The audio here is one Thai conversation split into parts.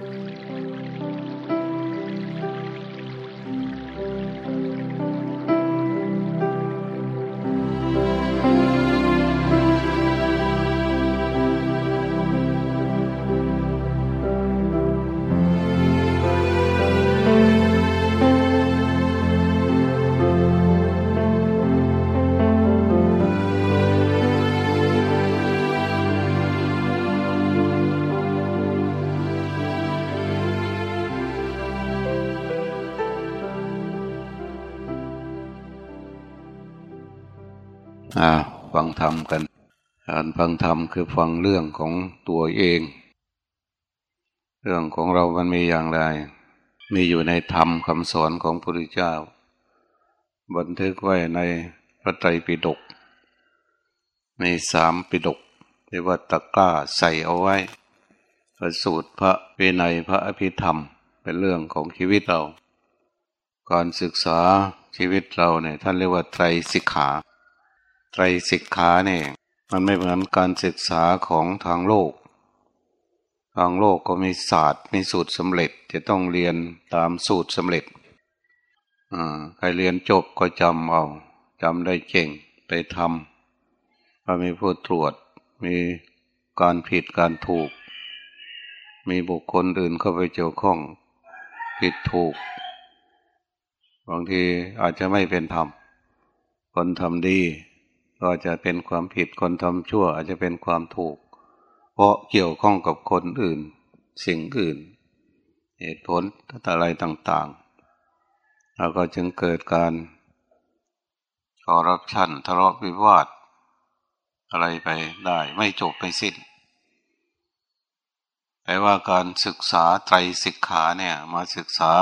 อ่ ฟังธรรมคือฟังเรื่องของตัวเอง เรื่องของเรามันมีอย่างไร มีอยู่ในธรรมคำสอนของพระพุทธเจ้า บันทึกไว้ในพระไตรปิฎกมีสามปิฎกเรียกว่าตะกร้าใส่เอาไว้ พระสูตรพระวินัยพระอภิธรรมเป็นเรื่องของชีวิตเรา การศึกษาชีวิตเราเนี่ยท่านเรียกว่าไตรสิกขา ไตรสิกขาเนี่ย มันไม่เหมือนการศึกษาของทางโลก ทางโลกก็มีศาสตร์มีสูตรสำเร็จจะต้องเรียนตามสูตรสำเร็จอ่าใครเรียนจบก็จำเอาจำได้เก่งไปทำว่ามีผู้ตรวจมีการผิดการถูก มีบุคคลอื่นเข้าไปเกี่ยวข้องผิดถูก บางทีอาจจะไม่เป็นธรรมคนทำดี ก็จะเป็นความผิดคนทำชั่วอาจจะเป็นความถูก เพราะเกี่ยวข้องกับคนอื่น สิ่งอื่น เหตุผลอะไรต่างๆแล้วก็จึงเกิดการคอรัปชันทะเลาะวิวาท อะไรไปได้ไม่จบไม่สิ้นแปลว่าการศึกษาไตรสิกขาเนี่ยมาศึกษา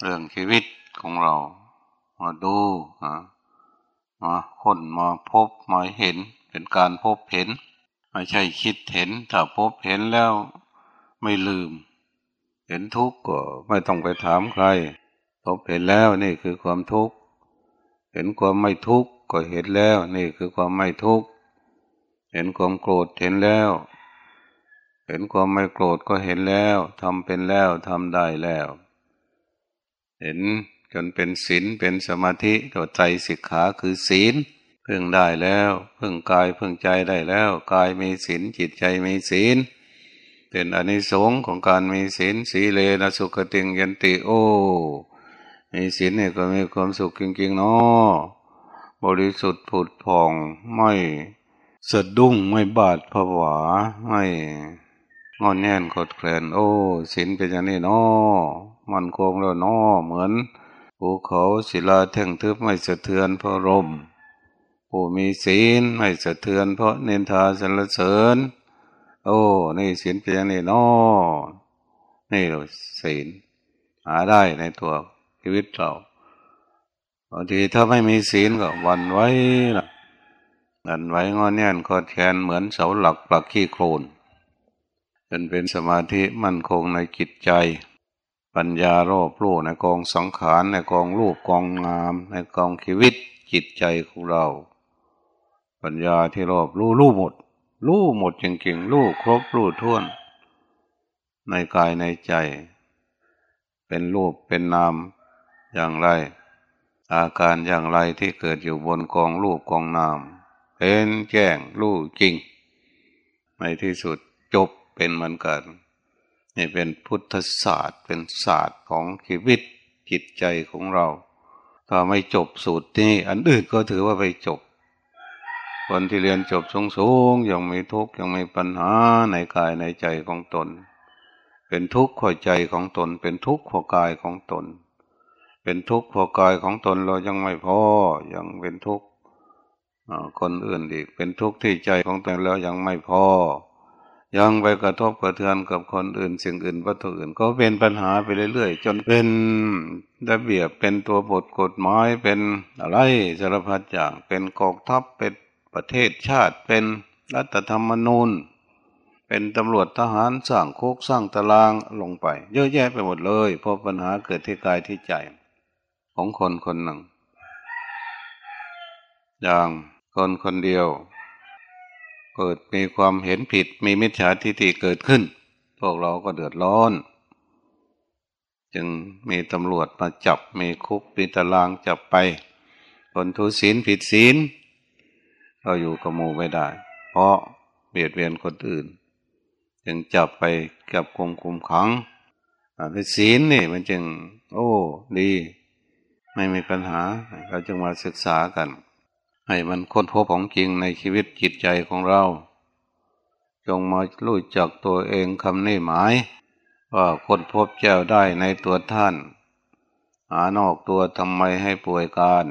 เรื่องชีวิตของเรา มาดูอ่า มาค้นมาพบมาเห็น เป็นการพบเห็น ไม่ใช่คิดเห็น ถ้าพบเห็นแล้วไม่ลืม เห็นทุกข์ก็ไม่ต้องไปถามใคร พบเห็นแล้วนี่คือความทุกข์ เห็นความไม่ทุกข์ก็เห็นแล้ว นี่คือความไม่ทุกข์ เห็นความโกรธเห็นแล้ว เห็นความไม่โกรธก็เห็นแล้วทำเป็นแล้วทำได้แล้ว เห็น จนเป็นศีลเป็นสมาธิตัวใจสิกขาคือศีลพิ่งได้แล้วพิ่งกายพิ่งใจได้แล้วกายมีศีลจิตใจมีศีลเป็นอนิสงส์ของการมีศีลสีเลนะสุขติงยันติโอมีศีลเนี่ยก็มีความสุขจริงๆเนาะบริสุทธิ์ผุดผ่องไม่สะดุ้งไม่บาดผวา ไม่งอนแน่นขดแคลนโอ้ศีลเป็นอย่างนี้เนาะมันคงแล้วเนาะเหมือน ภูเขาศิลาแท่งทึบไม่สะเทือนเพราะลมผู้มีศีลไม่สะเทือนเพราะเนินทาสรรเสริญ โอ้นี่ศีลเป็นอย่างนี้นอนี่เราศีลหาได้ในตัวชีวิตเราบางทีถ้าไม่มีศีลก็วันไว้ละวันไว้งอนแน่นคอแขนเหมือนเสาหลักปลักขี้โคลนจนเป็นสมาธิมั่นคงในจิตใจ ปัญญารอบรู้ในกองสังขารในกองรูปกองงาม ในกองชีวิตจิตใจของเรา ปัญญาที่รอบรู้รู้หมด รู้หมดจริงๆรู้ครบรู้ท่วน ในกายในใจ เป็นรูปเป็นนามอย่างไร อาการอย่างไรที่เกิดอยู่บนกองรูปกองนามเป็นแจ้งรู้จริง ในที่สุดจบเป็นเหมือนกัน นี่เป็นพุทธศาสตร์เป็นศาสตร์ของชีวิตจิตใจของเรา ถ้าไม่จบสูตรนี้ อันอื่นก็ถือว่าไปจบ คนที่เรียนจบสูงๆยังมีทุกข์ยังมีปัญหาในกายในใจของตน เป็นทุกข์ข้อใจของตน เป็นทุกข์ข้อกายของตน เป็นทุกข์ข้อกายของตนเรายังไม่พอยังเป็นทุกข์คนอื่นอีก เป็นทุกข์ที่ใจของตนแล้วยังไม่พอ ยังไปกระทบกระเทือนกับคนอื่นสิ่งอื่นวัตถุอื่นก็เป็นปัญหาไปเรื่อยๆ จนเป็นระเบียบเป็นตัวบทกฎหมายเป็นอะไรสารพัดอย่างเป็นกองทัพเป็นประเทศชาติเป็นรัฐธรรมนูญ เป็นตำรวจทหารสร้างโคกสร้างตารางลงไป เยอะแยะไปหมดเลย เพราะปัญหาเกิดที่กายที่ใจ ของคนคนหนึ่ง อย่างคนคนเดียว เกิดมีความเห็นผิด มีมิจฉาทิฏฐิเกิดขึ้น พวกเราก็เดือดร้อน จึงมีตำรวจมาจับ มีคุกปีตารางจับไป คนทุศีลผิดศีลก็อยู่กับหมู่ไม่ได้ เพราะเบียดเบียนคนอื่น จึงจับไปกับคุมคุมขังเป็นศีลนี่มันจึง โอ้ ดี ไม่มีปัญหา เราจึงมาศึกษากัน ให้มันค้นพบของจริงในชีวิตจิตใจของเรา จงมารู้จักตัวเองคำนี้หมายว่าค้นพบเจ้าได้ในตัวท่าน หานอกตัวทำไมให้ป่วยการ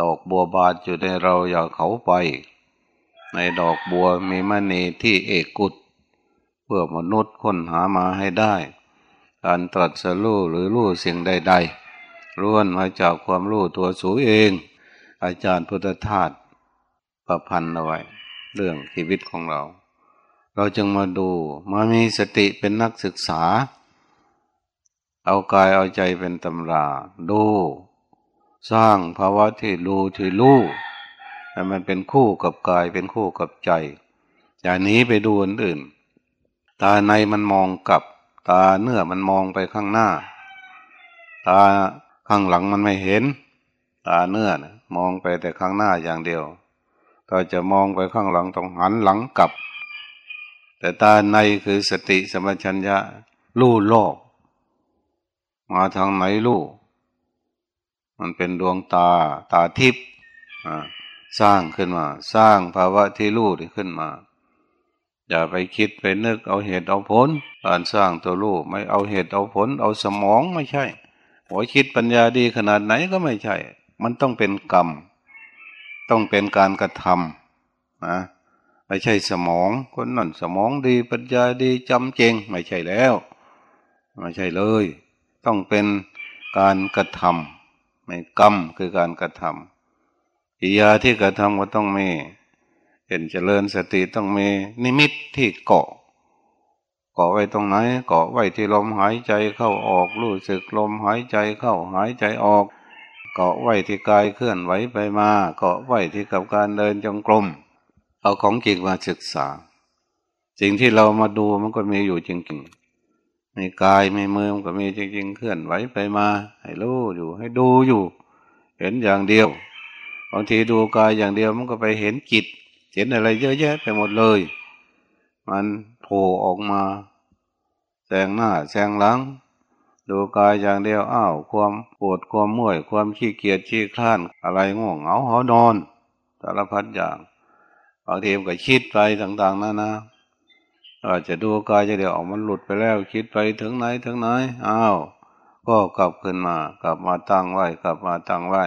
ดอกบัวบานอยู่ในเราอย่าเขาไป ในดอกบัวมีมณีที่เอกกุดเพื่อมนุษย์ค้นหามาให้ได้ การตรัสรู้หรือรู้สิ่งใด ๆ ล้วนมาจากความรู้ตัวสูเอง อาจารย์พุทธทาสประพันธ์เอาไว้ เรื่องชีวิตของเรา เราจึงมาดูมามีสติเป็นนักศึกษา เอากายเอาใจเป็นตำราดู สร้างภาวะที่รู้ที่รู้แต่มันเป็นคู่กับกายเป็นคู่กับใจ อย่างนี้ไปดูอื่น ตาในมันมองกลับ ตาเนื้อมันมองไปข้างหน้า ตาข้างหลังมันไม่เห็น ตาเนื้อนะ มองไปแต่ข้างหน้าอย่างเดียวถ้าจะมองไปข้างหลังต้องหันหลังกลับ แต่ตาในคือสติสมัชัญญะลู่โลก มาทางไหนลู่มันเป็นดวงตาตาทิพย์สร้างขึ้นมา สร้างภาวะที่ลู่ขึ้นมา อย่าไปคิดไปนึกเอาเหตุเอาผลการสร้างตัวลูกไม่เอาเหตุเอาผล เอาสมองไม่ใช่หัวคิดปัญญาดีขนาดไหนก็ไม่ใช่ มันต้องเป็นกรรม ต้องเป็นการกระทำนะไม่ใช่สมองคนนั่นสมองดีปัญญาดีจำเจงไม่ใช่แล้วไม่ใช่เลย ต้องเป็นการกระทำไม่กรรมคือการกระทำกิยาที่กระทำก็ต้องมีเป็นเจริญสติต้องมีนิมิตที่เกาะเกาะไว้ตรงไหนเกาะไว้ที่ลมหายใจเข้าออกรู้สึกลมหายใจเข้าหายใจออก เกาะไว้ที่กายเคลื่อนไหวไปมา เกาะไว้ที่กับการเดินจงกรม เอาของจริงมาศึกษา สิ่งที่เรามาดูมันก็มีอยู่จริงๆในกายในมือมันก็มีจริง ๆ เคลื่อนไหวไปมา ให้รู้อยู่ให้ดูอยู่ เห็นอย่างเดียวบางทีดูกายอย่างเดียวมันก็ไปเห็นจิต เห็นอะไรเยอะแยะไปหมดเลย มันโผล่ออกมาแสงหน้าแสงหลัง ดูกายอย่างเดียวอ้าวความปวดความเมื่อยความขี้เกียจขี้คลานอะไรง่วงเหงาหอนอนสารพัดอย่างบางทีมันก็คิดไปต่างๆนั่นนะอาจจะดูกายจะเดียวออกมันหลุดไปแล้ว คิดไปถึงไหนถึงไหนอ้าวก็กลับขึ้นมากลับมาตั้งไว้กลับมาตั้งไว้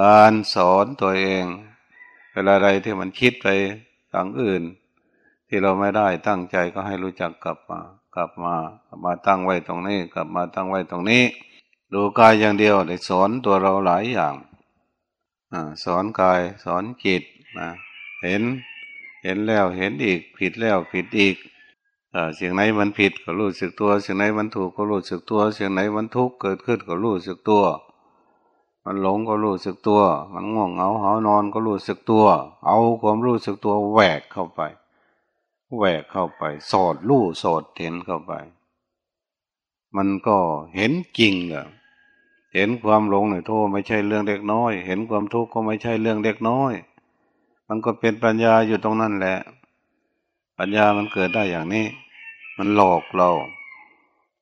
การสอนตัวเอง เวลาใดที่มันคิดไปทางอื่น ที่เราไม่ได้ตั้งใจก็ให้รู้จักกลับมา กลับมากลับมาตั้งไว้ตรงนี้ กลับมาตั้งไว้ตรงนี้ ดูกายอย่างเดียวได้สอนตัวเราหลายอย่างอสอนกายสอนจิตนะเห็นเห็นแล้วเห็นอีก ผิดแล้วผิดอีกสิ่งไหนมันผิดก็รู้สึกตัวสิ่งไหนมันถูกก็รู้สึกตัวสิ่งไหนมันทุกข์เกิดขึ้นก็รู้สึกตัว มันหลงก็รู้สึกตัว มันง่วงเหงาหานอนก็รู้สึกตัว เอาความรู้สึกตัวแหวกเข้าไป แหวกเข้าไป สอดรู้สอดเห็นเข้าไป มันก็เห็นจริงเลยเห็นความหลงเนี่ยโทษไม่ใช่เรื่องเล็กน้อย เห็นความทุกข์ก็ไม่ใช่เรื่องเล็กน้อย มันก็เป็นปัญญาอยู่ตรงนั้นแหละ ปัญญามันเกิดได้อย่างนี้ มันหลอกเรา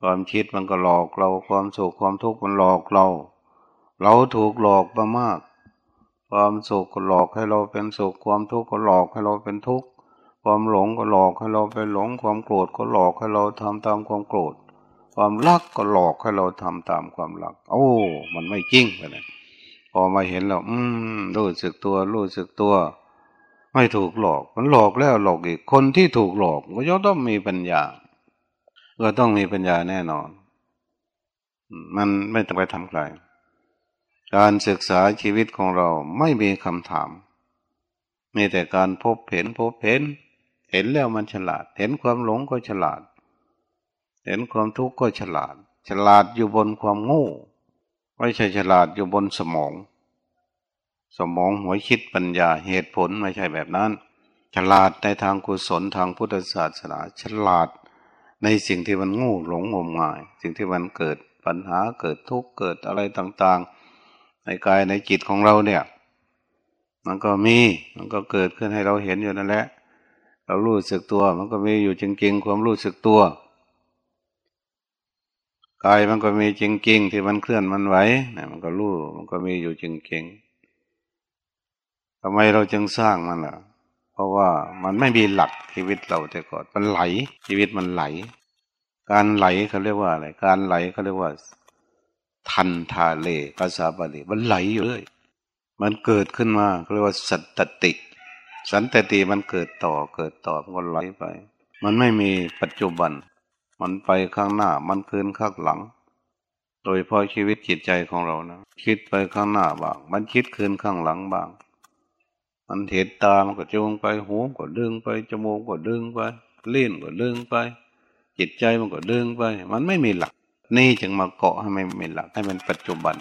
ความคิดมันก็หลอกเรา ความสุขความทุกข์มันหลอกเรา เราถูกหลอกมามาก ความสุขก็หลอกให้เราเป็นสุข ความทุกข์ก็หลอกให้เราเป็นทุกข์ ความหลงก็หลอกให้เราไปหลง ความโกรธก็หลอกให้เราทำตามความโกรธ ความรักก็หลอกให้เราทำตามความรัก โอ้ มันไม่จริงเลยพอมาเห็นเราอืมรู้สึกตัวรู้สึกตัว ไม่ถูกหลอก มันหลอกแล้วหลอกอีก คนที่ถูกหลอกก็ย่อมต้องมีปัญญา ก็ต้องมีปัญญาแน่นอน มันไม่ต้องไปทำใครการศึกษาชีวิตของเราไม่มีคำถาม มีแต่การพบเห็นพบเห็น เห็นแล้วมันฉลาด เห็นความหลงก็ฉลาด เห็นความทุกข์ก็ฉลาด ฉลาดอยู่บนความโง่ไม่ใช่ฉลาดอยู่บนสมอง สมองหัวคิดปัญญาเหตุผลไม่ใช่แบบนั้น ฉลาดในทางกุศลทางพุทธศาสนาฉลาดในสิ่งที่มันงูหลงงมงาย สิ่งที่มันเกิดปัญหาเกิดทุกข์เกิดอะไรต่างๆ ในกายในจิตของเราเนี่ย มันก็มีมันก็เกิดขึ้นให้เราเห็นอยู่นั่นแหละ เรารู้สึกตัว มันก็มีอยู่จริงๆ ความรู้สึกตัวกายมันก็มีจริงๆ ที่มันเคลื่อนมันไหวนี่ยมันก็รู้มันก็มีอยู่จริงๆทำไมเราจึงสร้างมันล่ะ เพราะว่ามันไม่มีหลักชีวิตเราแต่ก่อนมันไหล ชีวิตมันไหล การไหลเขาเรียกว่าอะไรการไหลเขาเรียกว่า ทันทาเลภาษาบาลีมันไหลอยู่เลยมันเกิดขึ้นมาเขาเรียกว่าสัตติ สันตติมันเกิดต่อเกิดต่อมันก็ไหลไป มันไม่มีปัจจุบัน มันไปข้างหน้ามันคืนข้างหลัง โดยพอชีวิตจิตใจของเรานะคิดไปข้างหน้าบ้าง มันคิดคืนข้างหลังบ้าง มันเห็นตามันก็จูงไปหูก็ดึงไปจมูกก็ดึงไปลิ้นก็ดึงไป จิตใจมันก็ดึงไป มันไม่มีหลัก นี่จึงมาเกาะให้ไม่มีหลักให้มันปัจจุบัน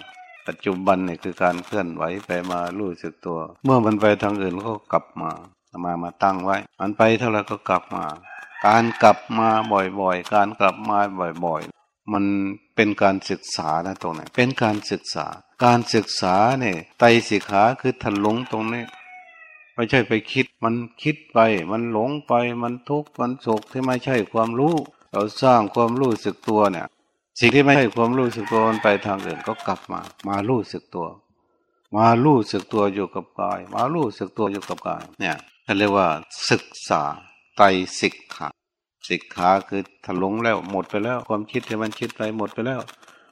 ปัจจุบันนี่คือการเคลื่อนไหวไปมารู้สึกตัว เมื่อมันไปทางอื่นก็กลับมามามาตั้งไว้ มันไปเท่าไรก็กลับมา การกลับมาบ่อยๆ การกลับมาบ่อยๆ มันเป็นการศึกษานะตรงนี้เป็นการศึกษา การศึกษาเนี่ยไตสิขาคือทันหลงตรงนี้ไม่ใช่ไปคิด มันคิดไป มันหลงไป มันทุกข์ มันโศกที่ไม่ใช่ความรู้ เราสร้างความรู้สึกตัวเนี่ย สิ่งที่ไม่ใช่ความรู้สึกตัวมันไปทางอื่นก็กลับมา มารู้สึกตัว มารู้สึกตัวอยู่กับกาย มารู้สึกตัวอยู่กับกาย เนี่ยเขาเรียกว่าศึกษาไตสิกขาสิกขาคือถลุงแล้วหมดไปแล้ว ความคิดที่มันคิดไปหมดไปแล้ว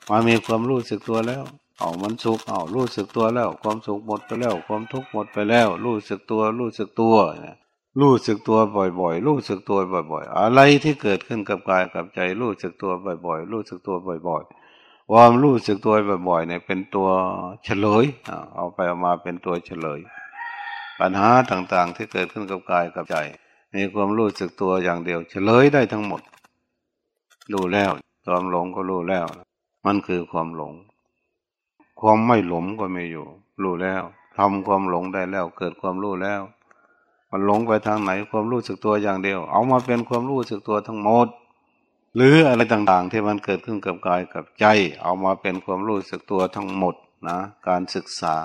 มามีความรู้สึกตัวแล้วเอามันสุขเอารู้สึกตัวแล้ว ความสุขหมดไปแล้ว ความทุกข์หมดไปแล้ว รู้สึกตัวรู้สึกตัว รู้สึกตัวบ่อยๆ รู้สึกตัวบ่อย ๆ อะไรที่เกิดขึ้นกับกายกับใจ รู้สึกตัวบ่อยๆ รู้สึกตัวบ่อย ๆ ความรู้สึกตัวบ่อยๆเนี่ยเป็นตัวเฉลย เอาไปเอามาเป็นตัวเฉลย ปัญหาต่างๆ ที่เกิดขึ้นกับกายกับใจ มีความรู้สึกตัวอย่างเดียว เฉลยได้ทั้งหมด รู้แล้วความหลงก็รู้แล้ว มันคือความหลง ความไม่หลงก็ไม่อยู่ รู้แล้วทำความหลงได้แล้ว เกิดความรู้แล้ว มันหลงไปทางไหนความรู้สึกตัวอย่างเดียว เอามาเป็นความรู้สึกตัวทั้งหมด หรืออะไรต่างๆ ที่มันเกิดขึ้นกับกายกับใจ เอามาเป็นความรู้สึกตัวทั้งหมดนะการศึกษา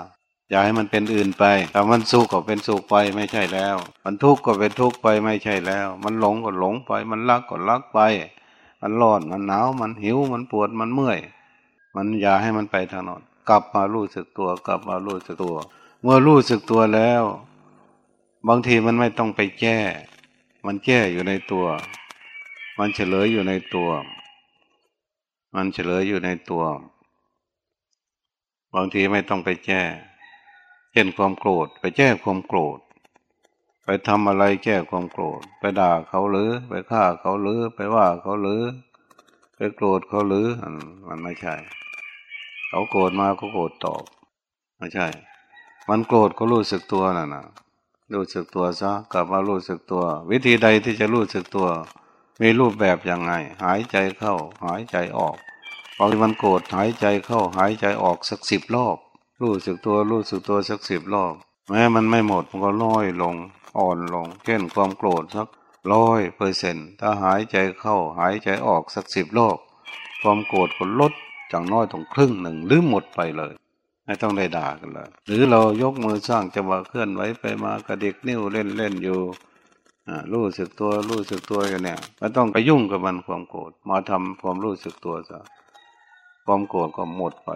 อย่าให้มันเป็นอื่นไปถ้ามันสุขก็เป็นสุขไปไม่ใช่แล้ว มันทุกข์ก็เป็นทุกข์ไปไม่ใช่แล้ว มันหลงก็หลงไป มันรักก็รักไป มันร้อนมันหนาวมันหิวมันปวดมันเมื่อย มันอย่าให้มันไปทางนั้นกลับมารู้สึกตัว กลับมารู้สึกตัว เมื่อรู้สึกตัวแล้ว บางทีมันไม่ต้องไปแก้ มันแก้อยู่ในตัว มันเฉลยอยู่ในตัว มันเฉลยอยู่ในตัว บางทีไม่ต้องไปแก้เช่นความโกรธ ไปแก้ความโกรธ ไปทำอะไรแก้ความโกรธ ไปด่าเขาหรือ ไปฆ่าเขาหรือ ไปว่าเขาหรือ ไปโกรธเขาหรือ มันไม่ใช่ เขาโกรธมาเขาโกรธตอบ ไม่ใช่ มันโกรธก็รู้สึกตัวน่ะนะ รู้สึกตัวซะกลับมารู้สึกตัว วิธีใดที่จะรู้สึกตัว มีรูปแบบยังไง หายใจเข้า หายใจออกพอมันโกรธหายใจเข้า หายใจออกสักสิบรอบรู้สึกตัวรู้สึกตัวสักสิบรอบ แม้มันไม่หมดมันก็น้อยลง อ่อนลง เช่นความโกรธสักร้อยเปอร์เซ็นถ้าหายใจเข้า หายใจออกสักสิบรอบความโกรธก็ลดจากน้อยถึงครึ่งหนึ่งหรือหมดไปเลย ไม่ต้องได้ด่ากันเลยหรือเรายกมือสร้างจังหวะเคลื่อนไหวไปมากระดิกนิ้วเล่นเล่นอยู่รู้สึกตัวรู้สึกตัวกันเนี่ยไม่ต้องไปยุ่งกับมันความโกรธมาทำความรู้สึกตัวซะความโกรธก็หมดไป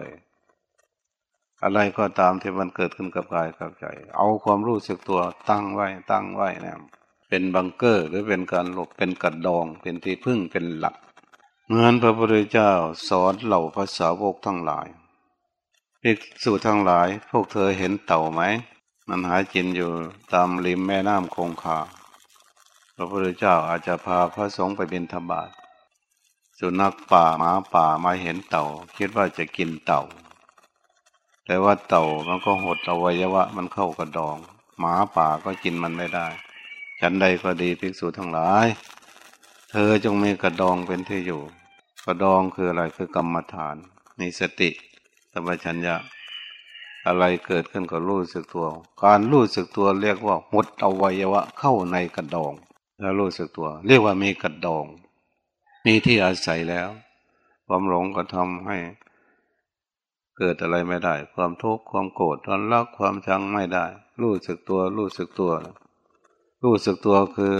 อะไรก็ตามที่มันเกิดขึ้นกับกายกับใจ เอาความรู้สึกตัวตั้งไว้ตั้งไว้เนะเป็นบังเกอร์หรือเป็นการหลบเป็นกัดดอง เป็นที่พึ่งเป็นหลักเหมือนพระพุทธเจ้าสอนเหล่าภาษาวกทั้งหลาย ภิกษุทั้งหลาย พวกเธอเห็นเต่าไหม มันหาจินอยู่ตามริมแม่น้ำคงคาพระพุทธเจ้าอาจจะพาพระสงฆ์ไปบิณฑบาตสุนัขป่าหมาป่ามาเห็นเต่า คิดว่าจะกินเต่า แต่ว่าเต่ามันก็หดอวัยวะมันเข้ากระดอง หมาป่าก็กินมันไม่ได้ ฉันใดก็ดีภิกษุทั้งหลาย เธอจงมีกระดองเป็นที่อยู่ กระดองคืออะไรคือกรรมฐานมีสติ สัมปชัญญะ อะไรเกิดขึ้นก็รู้สึกตัว การรู้สึกตัวเรียกว่าหมดอวัยวะเข้าในกระดองแล้วรู้สึกตัว เรียกว่ามีกระดอง มีที่อาศัยแล้ว ความหลงก็ทำให้ เกิดอะไรไม่ได้ ความทุกข์ความโกรธความรักความชังไม่ได้ รู้สึกตัวรู้สึกตัว รู้สึกตัวคือ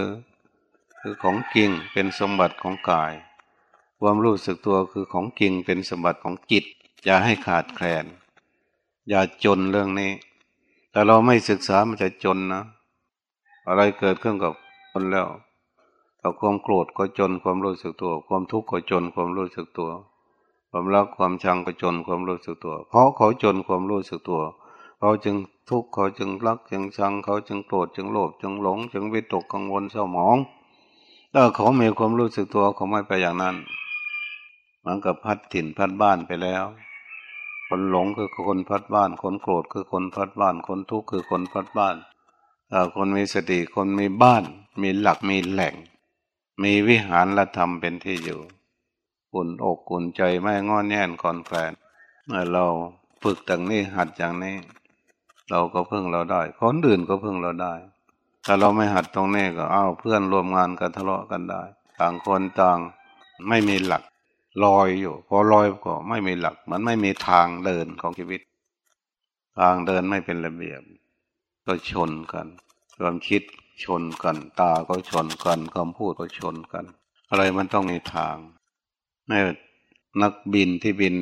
คือของจริงเป็นสมบัติของกาย ความรู้สึกตัวคือของจริงเป็นสมบัติของจิต อย่าให้ขาดแคลน อย่าจนเรื่องนี้ แต่เราไม่ศึกษามันจะจนนะ อะไรเกิดขึ้นกับคนแล้วต่ความโกรธก็จนความรู้สึกตัว ความทุกข์ก็จนความรู้สึกตัว ความรักความชังก็จนความรู้สึกตัว เพราะเขาจนความรู้สึกตัว เขาจึงทุกข์เขาจึงรักจึงชัง เขาจึงโกรธจึงโลภจึงหลง จึงวิตกกังวลเศร้าหมองถ้าเขามีความรู้สึกตัวเขาไม่ไปอย่างนั้น เหมือนกับพัดถิ่นพัดบ้านไปแล้ว คนหลงคือคนพัดบ้าน คนโกรธคือคนพัดบ้าน คนทุกข์คือคนพัดบ้านคนมีสติคนมีบ้าน มีหลักมีแหล่ง มีวิหารละธรรมเป็นที่อยู่อุ่นอกอุ่นใจไม่งอนแง่นคอนแคลนเมื่อเราฝึกต่างนี้หัดอย่างนี้ เราก็พึ่งเราได้ คนอื่นก็พึ่งเราได้ถ้าเราไม่หัดตรงนี้ก็เอาวเพื่อนร่วมงานกันทะเลาะกันได้ ต่างคนต่างไม่มีหลัก ลอยอยู่ พอลอยก็ไม่มีหลัก มันไม่มีทางเดินของชีวิต ทางเดินไม่เป็นระเบียบ ก็ชนกันความคิดชนกัน ตาก็ชนกันคำพูดก็ชนกัน อะไรมันต้องมีทางในนักบินที่บิน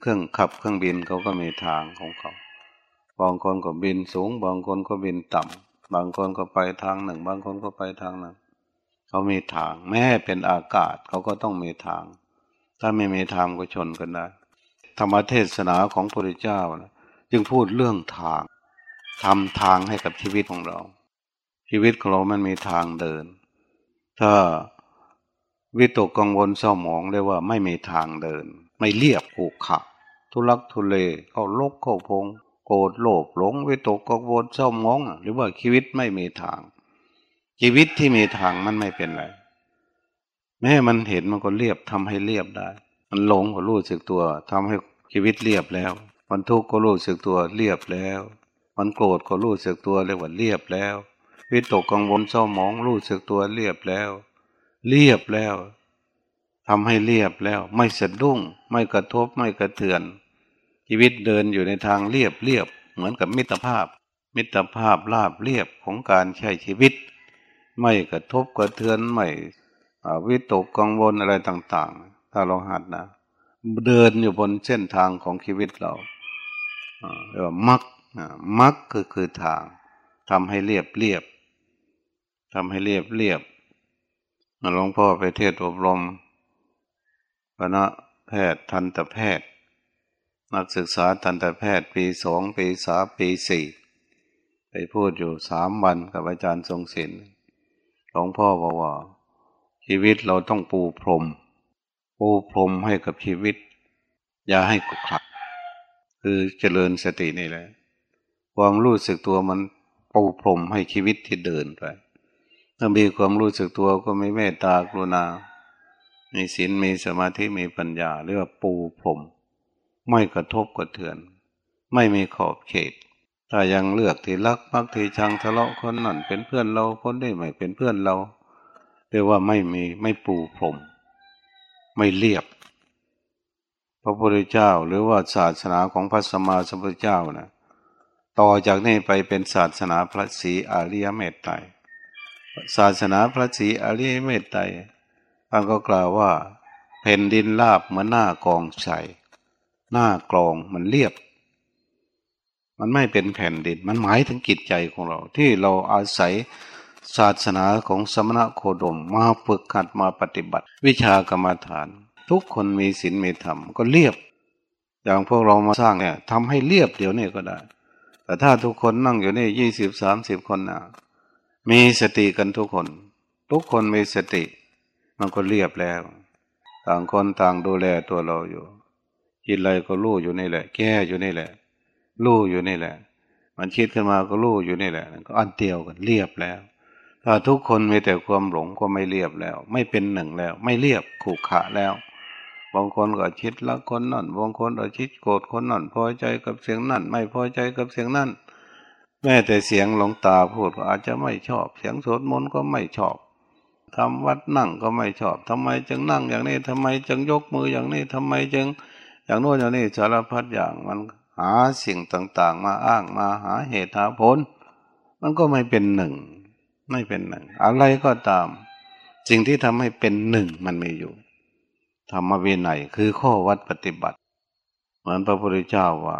เครื่องขับเครื่องบินเขาก็มีทางของเขา บางคนก็บินสูง บางคนก็บินต่ำบางคนก็ไปทางหนึ่ง บางคนก็ไปทางหนึ่ง เขามีทาง แม้เป็นอากาศเขาก็ต้องมีทาง ถ้าไม่มีทางก็ชนกันได้ ธรรมเทศนาของพระพุทธเจ้าจึงพูดเรื่องทางทำทางให้กับชีวิตของเรา ชีวิตของเรามันมีทางเดิน ถ้าวิตกกังวลเศร้าหมองเรียกว่าไม่มีทางเดิน ไม่เรียบผูกขับทุลักทุเลเข้าลกเข้าพง โกรธโลภหลงวิตกกังวลเศร้าหมองหรือว่าชีวิตไม่มีทาง ชีวิตที่มีทางมันไม่เป็นไร แม้มันเห็นมันก็เรียบทำให้เรียบได้ มันหลงก็รู้สึกตัวทำให้ชีวิตเรียบแล้ว มันทุกข์ก็รู้สึกตัวเรียบแล้ว มันโกรธก็รู้สึกตัวเรียกว่าเรียบแล้ววิตกกังวลเศร้าหมองรู้สึกตัวเรียบแล้ว เรียบแล้วทำให้เรียบแล้ว ไม่สะดุ้ง ไม่กระทบไม่กระเทือน ชีวิตเดินอยู่ในทางเรียบเรียบเหมือนกับมิตรภาพ มิตรภาพราบเรียบของการใช้ชีวิต ไม่กระทบกระเทือนไม่ วิตกกังวลอะไรต่าง ๆ ถ้าเราหัดนะเดินอยู่บนเส้นทางของชีวิตเราเรียกว่ามักมักคือคือทางทำให้เรียบเรียบทำให้เรียบเรียบหลวงพ่อไปเทศอบรมคณะแพทย์ทันตแพทย์ นักศึกษาทันตแพทย์ปีสองปีสามปีสี่ไปพูดอยู่สามวันกับอาจารย์ทรงศิลป์หลวงพ่อบอกว่า ชีวิตเราต้องปูพรม ปูพรมให้กับชีวิต อย่าให้กุขัดคือเจริญสตินี่แหละ ความรู้สึกตัวมันปูพรมให้ชีวิตที่เดินไปถ้ามีความรู้สึกตัวก็ไม่เมตตากรุณา มีศีลมีสมาธิมีปัญญาเรียกว่าปูพรม ไม่กระทบกระเทือน ไม่มีขอบเขตถ้ายังเลือกที่รักมักที่ชังทะเลาะคนนั่นเป็นเพื่อนเราคนได้ไม่เป็นเพื่อนเรา เรียกว่าไม่มีไม่ปูพรม ไม่เรียบ พระพุทธเจ้าหรือว่าศาสนาของพระสัมมาสัมพุทธเจ้านะต่อจากนี้ไปเป็นศาสนาพระศรีอริยเมตไตรศาสนาพระศรีอริยเมตไตรท่านก็กล่าวว่าแผ่นดินราบเหมือนหน้ากองใสหน้ากรองมันเรียบ มันไม่เป็นแผ่นดิน มันหมายถึงกิจใจของเรา ที่เราอาศัย ศาสนาของสมณะโคดมมาฝึกหัดมาปฏิบัติ วิชากรรมฐาน ทุกคนมีศีลมีธรรมก็เรียบ อย่างพวกเรามาสร้างเนี่ยทำให้เรียบเดี๋ยวนี้ก็ได้ แต่ถ้าทุกคนนั่งอยู่นี่ยี่สิบสามสิบคนนะมีสติกันทุกคน ทุกคนมีสติ มันก็เรียบแล้ว ต่างคนต่างดูแลตัวเราอยู่คิดอะไรก็รู้อยู่นี่แหละ แก้อยู่นี่แหละรู้อยู่นี่แหละ มันคิดขึ้นมาก็รู้อยู่นี่แหละก็อันเดียวกันเรียบแล้ว ถ้าทุกคนมีแต่ความหลงก็ไม่เรียบแล้ว ไม่เป็นหนึ่งแล้ว ไม่เรียบขู่ขะแล้ว บางคนก็คิดละคนนั่นบางคนก็คิดโกรธคนนั่นพอใจกับเสียงนั่น ไม่พอใจกับเสียงนั่น แม้แต่เสียงหลงตาพูดก็อาจจะไม่ชอบ เสียงสวดมนต์ก็ไม่ชอบทำวัดนั่งก็ไม่ชอบทำไมจึงนั่งอย่างนี้ทำไมจึงยกมืออย่างนี้ทำไมจึง อย่างโน้นอย่างนี้สารพัดอย่างมันหาสิ่งต่างๆ มาอ้างมาหาเหตุหาผล มันก็ไม่เป็นหนึ่ง ไม่เป็นหนึ่ง อะไรก็ตาม สิ่งที่ทำให้เป็นหนึ่งมันไม่อยู่ธรรมวินัยคือข้อวัดปฏิบัติ เหมือนพระพุทธเจ้าว่า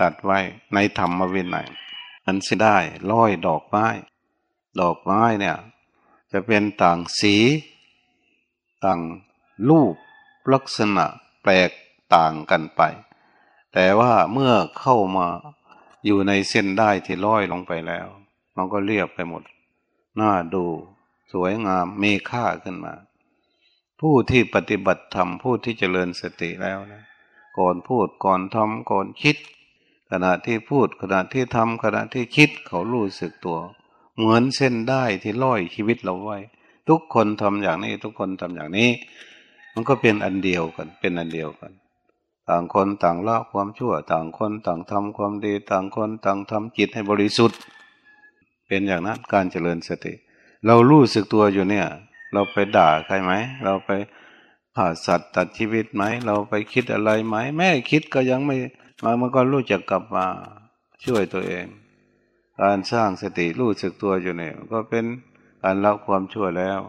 ตัดไว้ในธรรมวินัยมันสิได้ร้อยดอกไม้ ดอกไม้เนี่ย จะเป็นต่างสี ต่างรูปลักษณะแปลกต่างกันไป แต่ว่าเมื่อเข้ามาอยู่ในเส้นได้ที่ร้อยลงไปแล้ว มันก็เรียบไปหมด น่าดู สวยงามมีค่าขึ้นมา ผู้ที่ปฏิบัติธรรมผู้ที่เจริญสติแล้วนะก่อนพูดก่อนทำก่อนคิด ขณะที่พูดขณะที่ทำขณะที่คิดเขารู้สึกตัว เหมือนเส้นได้ที่ร้อยชีวิตเราไว้ ทุกคนทำอย่างนี้ทุกคนทำอย่างนี้ มันก็เป็นอันเดียวกันเป็นอันเดียวกัน ต่างคนต่างละความชั่ว ต่างคนต่างทำความดี ต่างคนต่างทำจิตให้บริสุทธิ์ เป็นอย่างนั้นการเจริญสติ เรารู้สึกตัวอยู่เนี่ย เราไปด่าใครไหม เราไปผ่าสัตว์ตัดชีวิตไหม เราไปคิดอะไรไหม แม่คิดก็ยังไม่มามันก็รู้จักกลับมาช่วยตัวเอง การสร้างสติรู้สึกตัวอยู่เนี่ยก็เป็นการละความชั่วแล้ว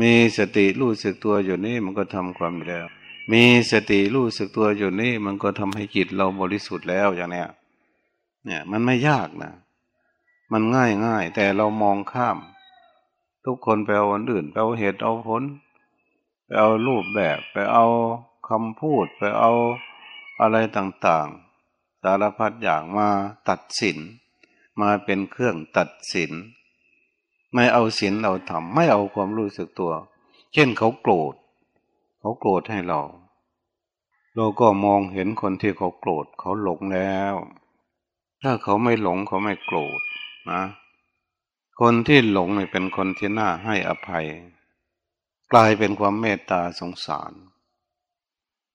มีสติรู้สึกตัวอยู่นี่มันก็ทำความดีแล้ว มีสติรู้สึกตัวอยู่นี่มันก็ทำให้จิตเราบริสุทธิ์แล้วอย่างเนี้ยเนี่ยมันไม่ยากนะ มันง่ายง่ายแต่เรามองข้าม ทุกคนไปเอาอันอื่นไปเอาเหตุเอาผลไปเอารูปแบบไปเอาคำพูดไปเอาอะไรต่างๆ สารพัดอย่างมาตัดสิน มาเป็นเครื่องตัดสิน ไม่เอาศีลเราทำไม่เอาความรู้สึกตัว เช่นเขาโกรธ เขาโกรธให้เรา เราก็มองเห็นคนที่เขาโกรธเขาหลงแล้ว ถ้าเขาไม่หลงเขาไม่โกรธ นะคนที่หลงเนี่ยเป็นคนที่น่าให้อภัย กลายเป็นความเมตตาสงสาร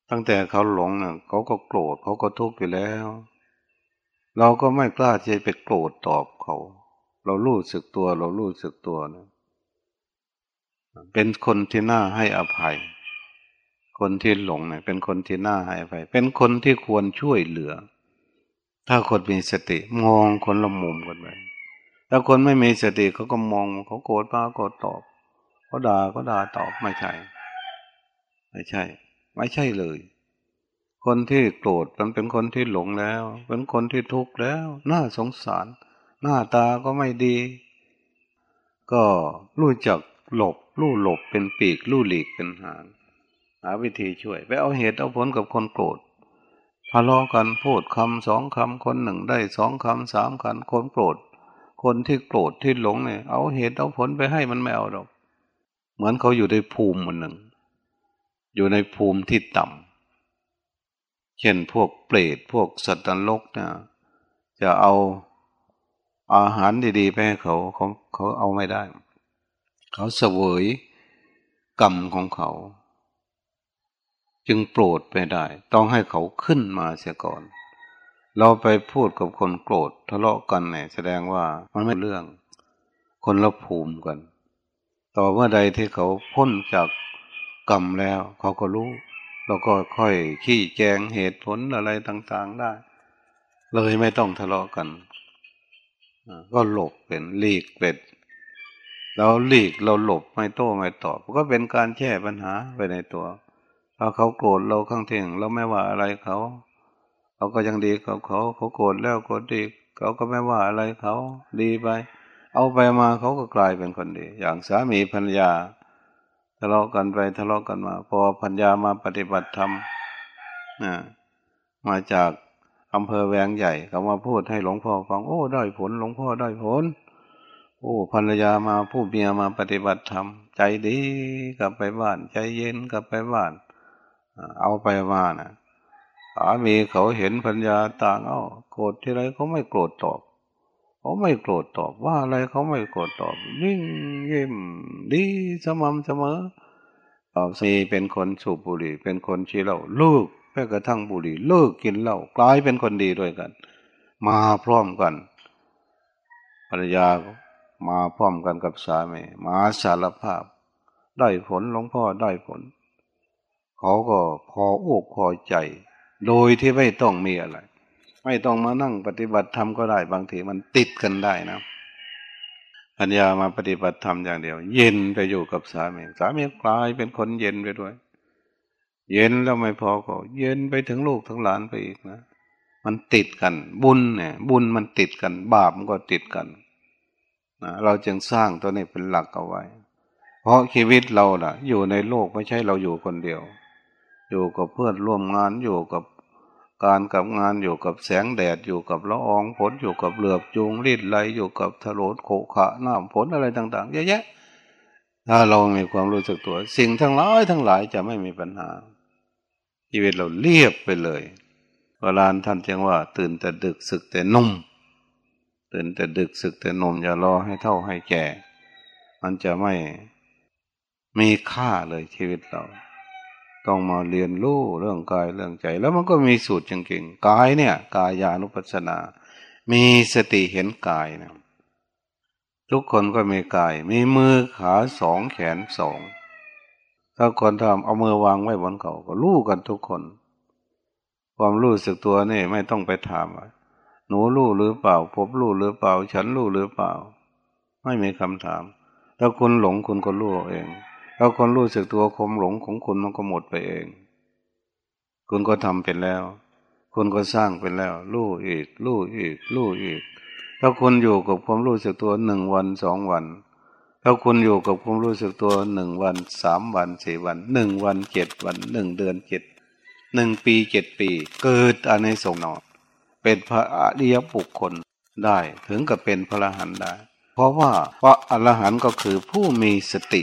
ตั้งแต่เขาหลงเนี่ยเขาก็โกรธเขาก็ทุกข์อยู่แล้ว เราก็ไม่กล้าที่จะไปโกรธตอบเขา เรารู้สึกตัวเรารู้สึกตัวนะเป็นคนที่น่าให้อภัย คนที่หลงเนี่ยเป็นคนที่น่าให้อภัย เป็นคนที่ควรช่วยเหลือ ถ้าคนมีสติมองคนละมุมกันไป ถ้าคนไม่มีสติเขาก็มองเขาโกรธมาโกรธตอบเขาด่าก็ด่าตอบไม่ใช่ ไม่ใช่ ไม่ใช่เลย คนที่โกรธมันเป็นคนที่หลงแล้ว เป็นคนที่ทุกข์แล้ว น่าสงสาร หน้าตาก็ไม่ดี ก็รู้จักหลบรู้หลบเป็นปีกรู้หลีกเป็นหางหาวิธีช่วย ไปเอาเหตุเอาผลกับคนโกรธทะเลาะกันพูดคำสองคำคนหนึ่งได้สองคำสามคำคนโกรธ คนที่โกรธที่หลงเนี่ย เอาเหตุเอาผลไปให้มันไม่เอาหรอก เหมือนเขาอยู่ในภูมิมันหนึ่ง อยู่ในภูมิที่ต่ำเช่นพวกเปรตพวกสัตว์นรกเนี่ยจะเอาอาหารดีๆไปให้เขาเขาเขาเอาไม่ได้ เขาเสวยกรรมของเขา จึงโปรดไปได้ ต้องให้เขาขึ้นมาเสียก่อน เราไปพูดกับคนโกรธทะเลาะกันเนี่ยแสดงว่ามันไม่เรื่อง คนละภูมิกัน ต่อเมื่อใดที่เขาพ้นจากกรรมแล้ว เขาก็รู้ เราก็ค่อยขี้แจงเหตุผลอะไรต่างๆได้ เลยไม่ต้องทะเลาะกัน ก็หลบเป็นหลีกเป็ดเราหลีกเราหลบไม่โต้ไม่ตอบก็เป็นการแก้ปัญหาไปในตัวถ้าเขาโกรธเราข้างเทียงเราไม่ว่าอะไรเขา เขาก็ยังดีกับเขาเขาโกรธแล้วโกรธดีเขาก็ไม่ว่าอะไรเขาดีไป เอาไปมาเขาก็กลายเป็นคนดี อย่างสามีพัญญาทะเลาะกันไปทะเลาะกันมา พอพัญญามาปฏิบัติธรรมนะมาจากอำเภอแวงใหญ่เขามาพูดให้หลวงพ่อฟังโอ้ได้ผลหลวงพ่อได้ผล โอ้ภรรยามาผู้เมียมาปฏิบัติธรรมใจดีกลับไปบ้าน ใจเย็นกลับไปบ้าน เอาไปมานะ สามีเขาเห็นพัญญาต่างเอาโกรธที่ไรเขาไม่โกรธตอบเขาไม่โกรธตอบว่าอะไรเขาไม่โกรธตอบยิ่งยิ้มดีสม่ำเสมอตอบสีเป็นคนสูบบุหรี่ เป็นคนชี้เหล้าเลิกแม้กระทั่งบุหรี่เลิกกินเหล้ากลายเป็นคนดีด้วยกัน มาพร้อมกันภรรยามาพร้อมกันกับสามีมาสารภาพ ได้ผลหลวงพ่อได้ผล เขาก็พออกพอใจ โดยที่ไม่ต้องมีอะไร ไม่ต้องมานั่งปฏิบัติธรรมก็ได้บางทีมันติดกันได้นะปัญญามาปฏิบัติธรรมอย่างเดียว เย็นไปอยู่กับสามีสามีกลายเป็นคนเย็นไปด้วย เย็นแล้วไม่พอก็ เย็นไปถึงลูกทั้งหลานไปอีกนะมันติดกัน บุญเนี่ย บุญมันติดกัน บาปมันก็ติดกันนะเราจึงสร้างตัวนี้เป็นหลักเอาไว้ เพราะชีวิตเราล่ะ อยู่ในโลกไม่ใช่เราอยู่คนเดียว อยู่กับเพื่อนร่วมงานอยู่กับการกับงานอยู่กับแสงแดดอยู่กับละอองฝนอยู่กับเหลือบจูงรีดไหลอยู่กับถลนโขขะน้ำฝนอะไรต่างๆเยอะแยะถ้าเรามีความรู้สึกตัว สิ่งทั้งหลายทั้งหลายจะไม่มีปัญหาชีวิตเราเรียบไปเลยโบราณท่านจึงว่า ตื่นแต่ดึกสึกแต่นุ่ม ตื่นแต่ดึกสึกแต่นุ่มอย่ารอให้เท่าให้แก่ มันจะไม่มีค่าเลยชีวิตเรา ต้องมาเรียนรู้เรื่องกายเรื่องใจ แล้วมันก็มีสูตรจริงๆกายเนี่ย กายานุปัสสนา มีสติเห็นกายนะทุกคนก็มีกาย มีมือขาสองแขนสองถ้าคนทำเอามือวางไว้บนเขาก็รู้กันทุกคน ความรู้สึกตัวนี่ไม่ต้องไปถามว่าหนูรู้หรือเปล่าผมรู้หรือเปล่า ฉันรู้หรือเปล่า ไม่มีคำถาม ถ้าคุณหลงคุณก็รู้เอง ถ้าคนรู้สึกตัวคมหลงของคุณมันก็หมดไปเอง คุณก็ทำเป็นแล้ว คุณก็สร้างเป็นแล้วรู้อีกรู้อีกรู้อีกถ้าคุณอยู่กับความรู้สึกตัวหนึ่งวันสองวันถ้าคุณอยู่กับความรู้สึกตัวหนึ่งวันสามวันสี่วันหนึ่งวันเจ็ดวันหนึ่งเดือนเจ็ดหนึ่งปีเจ็ดปี เกิดอันในสงนอเป็นพระอริยบุคคลได้ถึงกับเป็นพระอรหันต์ได้ เพราะว่าพระอรหันต์ก็คือผู้มีสติ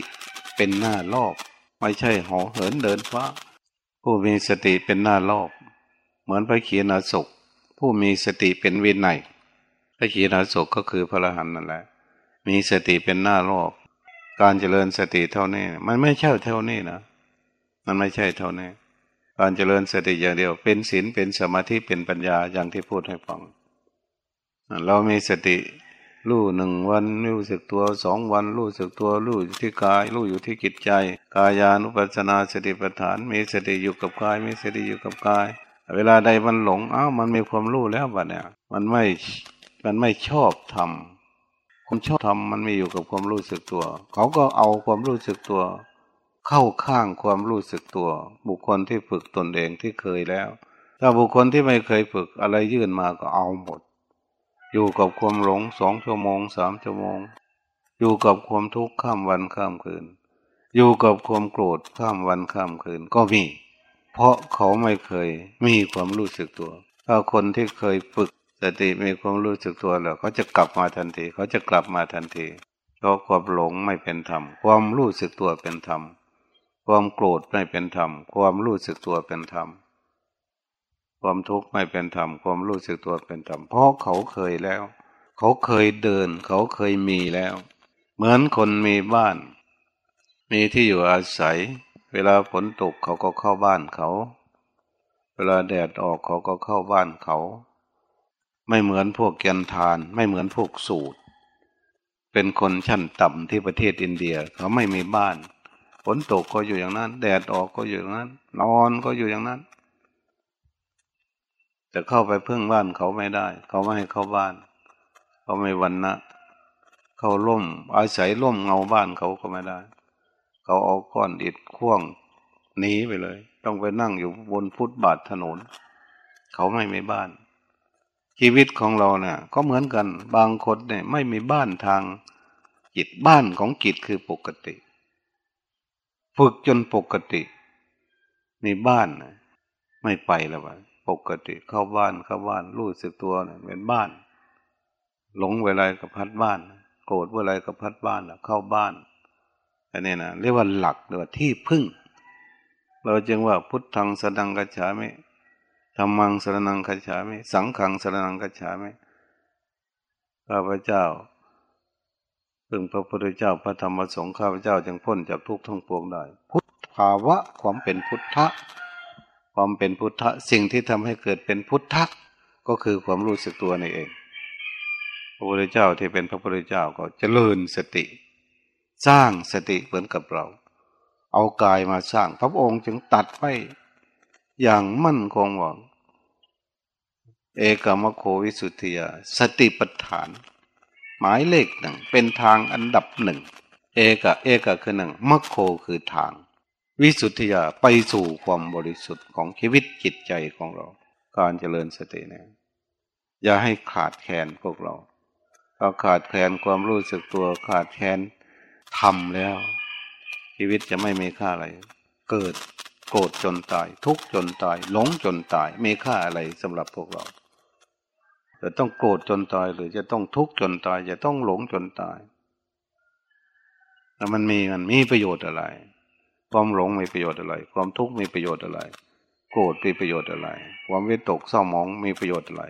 เป็นหน้ารอบ ไม่ใช่หอเหินเดินฟ้า ผู้มีสติเป็นหน้ารอบ เหมือนพระเขียนาศกผู้มีสติเป็นวินัยพระเขียนาศกก็คือพระอรหันต์นั่นแหละ มีสติเป็นหน้ารอบ การเจริญสติเท่านี้ มันไม่ใช่เท่านี้นะ มันไม่ใช่เท่านี้ การเจริญสติอย่างเดียว เป็นศีลเป็นสมาธิเป็นปัญญาอย่างที่พูดให้ฟัง เรามีสติ รู้หนึ่งวันรู้สึกตัวสองวัน รู้สึกตัวรู้อยู่ที่กาย รู้อยู่ที่จิตใจ กายานุปัสสนาสติปัฏฐาน มีสติอยู่กับกาย มีสติอยู่กับกาย เวลาใดมันหลงอ้าวมันมีความรู้แล้วบัดเนี่ย มันไม่มันไม่ชอบทำคนชอบทำมันมีอยู่กับความรู้สึกตัว เขาก็เอาความรู้สึกตัว เข้าข้างความรู้สึกตัว บุคคลที่ฝึกตนเองที่เคยแล้ว ถ้าบุคคลที่ไม่เคยฝึกอะไรยื่นมาก็เอาหมด อยู่กับความหลงสองชั่วโมงสามชั่วโมง อยู่กับความทุกข์ข้ามวันข้ามคืน อยู่กับความโกรธข้ามวันข้ามคืนก็มี เพราะเขาไม่เคยมีความรู้สึกตัว ถ้าคนที่เคยฝึกสติมีความรู้สึกตัวแล้วเขาจะกลับมาทันที เขาจะกลับมาทันทีเพราะความหลงไม่เป็นธรรม ความรู้สึกตัวเป็นธรรม ความโกรธไม่เป็นธรรม ความรู้สึกตัวเป็นธรรม ความทุกข์ไม่เป็นธรรมความรู้สึกตัวเป็นธรรมเพราะเขาเคยแล้ว เขาเคยเดิน เขาเคยมีแล้ว เหมือนคนมีบ้าน มีที่อยู่อาศัย เวลาฝนตกเขาก็เข้าบ้านเขา เวลาแดดออกเขาก็เข้าบ้านเขา ไม่เหมือนพวกเกียนทาน ไม่เหมือนพวกสูตร เป็นคนชั้นต่ำที่ประเทศอินเดีย เขาไม่มีบ้านฝนตกก็อยู่อย่างนั้น แดดออกก็อยู่อย่างนั้น นอนก็อยู่อย่างนั้น จะเข้าไปพึ่งบ้านเขาไม่ได้ เขาไม่ให้เข้าบ้าน เขาไม่วันนะเขาล่ม อาศัยล่มเงาบ้านเขาก็ไม่ได้ เขาเอาก้อนอิฐข่วงหนีไปเลย ต้องไปนั่งอยู่บนฟุตบาทถนน เขาไม่มีบ้าน ชีวิตของเราเนี่ยก็เหมือนกันบางคนเนี่ยไม่มีบ้านทางจิตบ้านของจิตคือปกติ ฝึกจนปกติมีบ้านไม่ไปแล้ววะ ปกติเข้าบ้านเข้าบ้านรู้สึกตัวเนี่ยเป็นบ้าน หลงเวลากับพัดบ้าน โกรธเวลากับพัดบ้านเข้าบ้านอันนี้นะเรียกว่าหลักหรือที่พึ่ง เราจึงว่าพุทธังสดังกัจฉามิธรรมังสรนังกัจฉามิสังขังสรนังกัจฉามิข้าพเจ้าพึ่งพระพุทธเจ้าพระธรรมสงฆ์ข้าพเจ้าจึงพ้นจากทุกข์ทั้งปวงได้ พุทธภาวะความเป็นพุทธะ ความเป็นพุทธะสิ่งที่ทำให้เกิดเป็นพุทธะก็คือความรู้สึกตัวนี่เอง พระพุทธเจ้าที่เป็นพระพุทธเจ้าก็เจริญสติ สร้างสติเหมือนกับเรา เอากายมาสร้าง พระองค์จึงตัดไว้อย่างมั่นคงว่าเอกมโควิสุทธิยาสติปัฏฐาน หมายเลขหนึ่งเป็นทางอันดับหนึ่ง เอกะเอกะคือหนึ่งมโคคือทาง วิสุทธิยาไปสู่ความบริสุทธิ์ของชีวิตจิตใจของเรา การเจริญสติเนี่ยอย่าให้ขาดแคลนพวกเราเราขาดแคลนความรู้สึกตัวขาดแคลนทำแล้ว ชีวิตจะไม่มีค่าอะไร เกิดโกรธจนตาย ทุกจนตายหลงจนตายมีค่าอะไรสำหรับพวกเราจะต้องโกรธจนตายหรือจะต้องทุกข์จนตายจะต้องหลงจนตายแล้วมันมีมันมีประโยชน์อะไร ความหลงมีประโยชน์อะไร ความทุกข์มีประโยชน์อะไร โกรธมีประโยชน์อะไร ความวิตกเศร้าหมองมีประโยชน์อะไร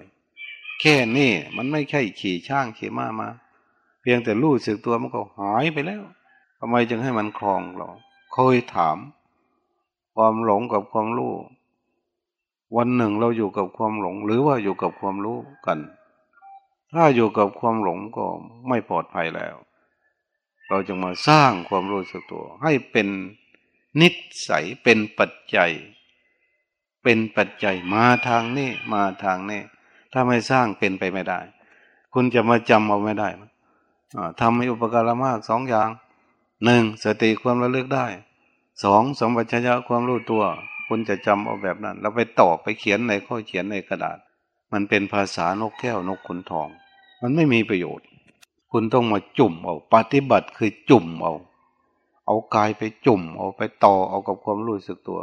แค่นี้มันไม่ใช่ขี่ช่างขี่ม้ามา เพียงแต่รู้สึกตัวมันก็หายไปแล้วทำไมจึงให้มันคลองเราเคยถาม ความหลงกับความรู้วันหนึ่งเราอยู่กับความหลง หรือว่าอยู่กับความรู้กัน ถ้าอยู่กับความหลงก็ไม่ปลอดภัยแล้ว เราจึงมาสร้างความรู้สึกตัว ให้เป็น นิสัยเป็นปัจจัย เป็นปัจจัยมาทางนี้มาทางนี้ถ้าไม่สร้างเป็นไปไม่ได้ คุณจะมาจำเอาไม่ได้ทำให้อุปการะมากสองอย่างหนึ่งสติความระลึกได้สองสมบัติชยะความรู้ตัว คุณจะจำเอาแบบนั้นเราไปตอบไปเขียนในข้อเขียนในกระดาษ มันเป็นภาษานกแก้วนกขุนทอง มันไม่มีประโยชน์ คุณต้องมาจุ่มเอาปฏิบัติคือจุ่มเอา เอากายไปจุ่ม เอาไปต่อเอากับความรู้สึกตัว